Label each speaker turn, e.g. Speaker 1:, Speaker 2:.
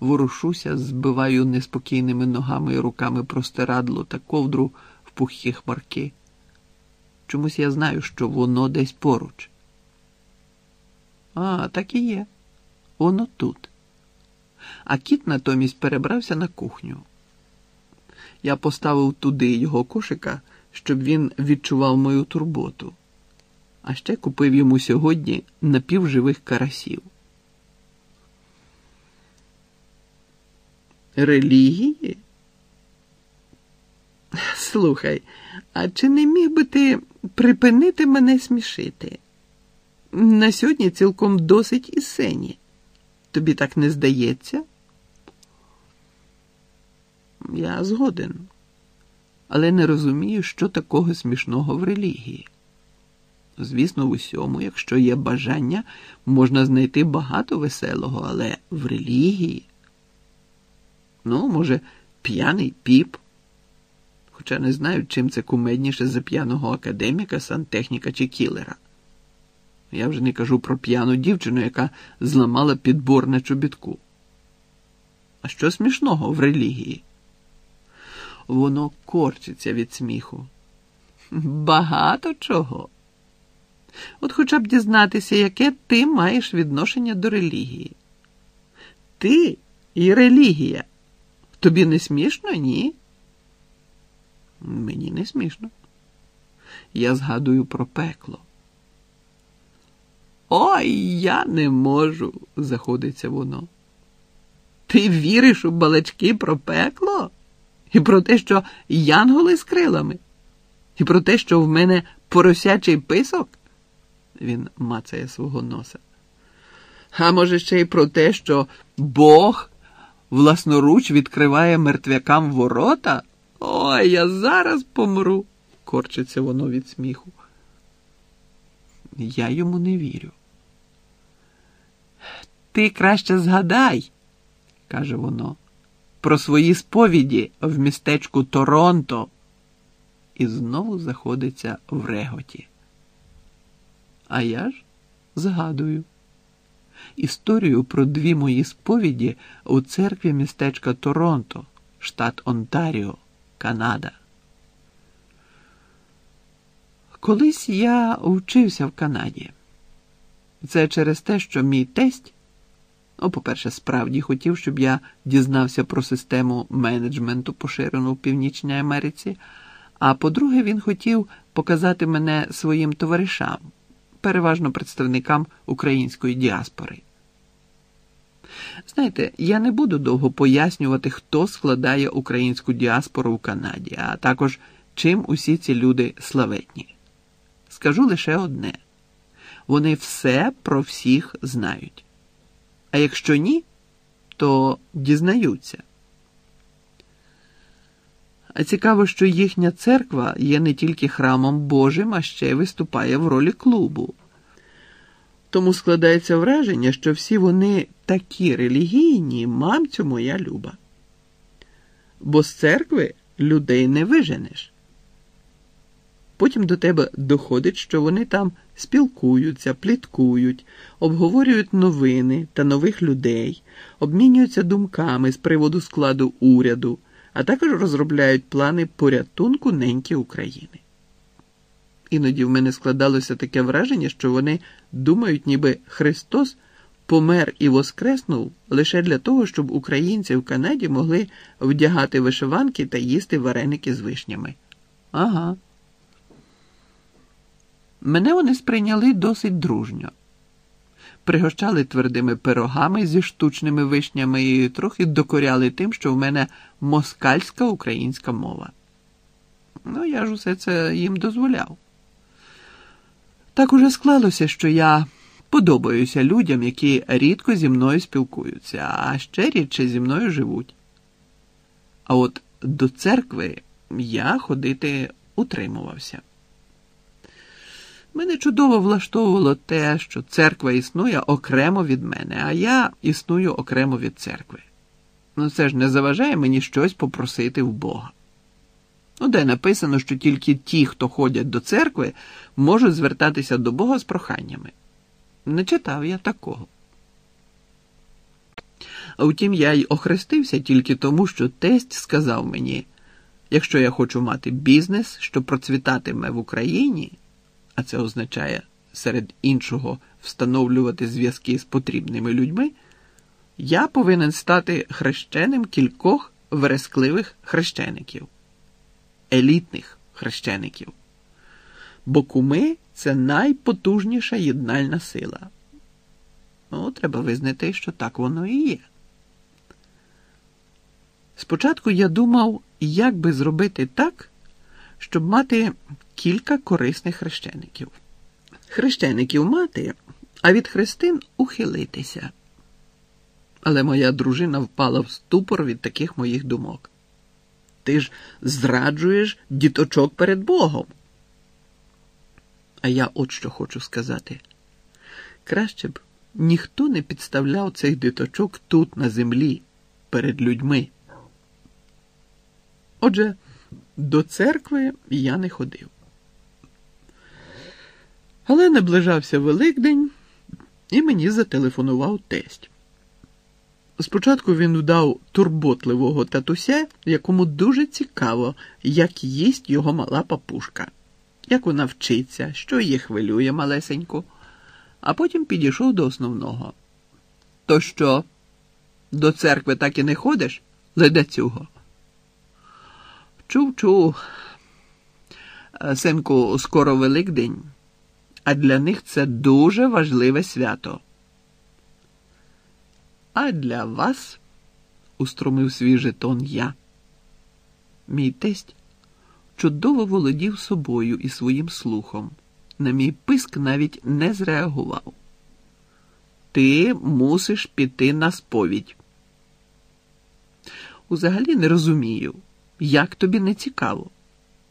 Speaker 1: ворушуся, збиваю неспокійними ногами і руками простирадло та ковдру в пухкі хмарки. Чомусь я знаю, що воно десь поруч. А, так і є. Воно тут. А кіт натомість перебрався на кухню. Я поставив туди його кошика, щоб він відчував мою турботу, а ще купив йому сьогодні напівживих карасів. Релігії? Слухай, а чи не міг би ти припинити мене смішити? На сьогодні цілком досить і сені. Тобі так не здається? Я згоден, але не розумію, що такого смішного в релігії. Звісно, в усьому, якщо є бажання, можна знайти багато веселого, але в релігії. Ну, може, п'яний піп. Хоча не знаю, чим це кумедніше за п'яного академіка, сантехніка чи кілера. Я вже не кажу про п'яну дівчину, яка зламала підбор на чобітку. А що смішного в релігії? Воно корчиться від сміху. Багато чого. От хоча б дізнатися, яке ти маєш відношення до релігії. Ти і релігія. Тобі не смішно, ні? Мені не смішно. Я згадую про пекло. Ой, я не можу, заходиться воно. Ти віриш у балачки про пекло? І про те, що янголи з крилами? І про те, що в мене поросячий писок? Він мацає свого носа. А може, ще й про те, що Бог власноруч відкриває мертвякам ворота? Ой, я зараз помру, корчиться воно від сміху. Я йому не вірю. Ти краще згадай, каже воно, про свої сповіді в містечку Торонто. І знову заходиться в реготі. А я ж згадую історію про дві мої сповіді у церкві містечка Торонто, штат Онтаріо, Канада. Колись я вчився в Канаді. Це через те, що мій тесть, ну, по-перше, справді хотів, щоб я дізнався про систему менеджменту, поширену в Північній Америці. А по-друге, він хотів показати мене своїм товаришам, переважно представникам української діаспори. Знаєте, я не буду довго пояснювати, хто складає українську діаспору в Канаді, а також чим усі ці люди славетні. Скажу лише одне: вони все про всіх знають. А якщо ні, то дізнаються. А цікаво, що їхня церква є не тільки храмом Божим, а ще й виступає в ролі клубу. Тому складається враження, що всі вони такі релігійні, мамцю моя люба. Бо з церкви людей не виженеш. Потім до тебе доходить, що вони там спілкуються, пліткують, обговорюють новини та нових людей, обмінюються думками з приводу складу уряду, а також розробляють плани порятунку неньки України. Іноді в мене складалося таке враження, що вони думають, ніби Христос помер і воскреснув лише для того, щоб українці в Канаді могли вдягати вишиванки та їсти вареники з вишнями. Ага. Мене вони сприйняли досить дружньо. Пригощали твердими пирогами зі штучними вишнями і трохи докоряли тим, що в мене москальська українська мова. Ну, я ж усе це їм дозволяв. Так уже склалося, що я подобаюся людям, які рідко зі мною спілкуються, а ще рідше зі мною живуть. А от до церкви я ходити утримувався. Мене чудово влаштовувало те, що церква існує окремо від мене, а я існую окремо від церкви. Ну це ж не заважає мені щось попросити в Бога. Ну, де написано, що тільки ті, хто ходять до церкви, можуть звертатися до Бога з проханнями. Не читав я такого. А втім, я й охрестився тільки тому, що тесть сказав мені: якщо я хочу мати бізнес, що процвітатиме в Україні, а це означає серед іншого встановлювати зв'язки з потрібними людьми, я повинен стати хрещеним кількох верескливих хрещеників, елітних хрещеників. Бо куми це найпотужніша єднальна сила. Ну, треба визнати, що так воно і є. Спочатку я думав, як би зробити так, щоб мати кілька корисних хрещеників. Хрещеників мати, а від хрестин ухилитися. Але моя дружина впала в ступор від таких моїх думок. Ти ж зраджуєш діточок перед Богом. А я от що хочу сказати. Краще б ніхто не підставляв цих діточок тут, на землі, перед людьми. Отже, до церкви я не ходив. Але наближався Великдень, і мені зателефонував тесть. Спочатку він удав турботливого татуся, якому дуже цікаво, як їсть його мала папушка, як вона вчиться, що її хвилює малесенько, а потім підійшов до основного. То що, до церкви так і не ходиш, ледацюго? Чув, чув, синку, скоро Великдень, а для них це дуже важливе свято. А для вас, устромив свій жетон я. Мій тесть чудово володів собою і своїм слухом. На мій писк навіть не зреагував. Ти мусиш піти на сповідь. Узагалі не розумію, як тобі не цікаво.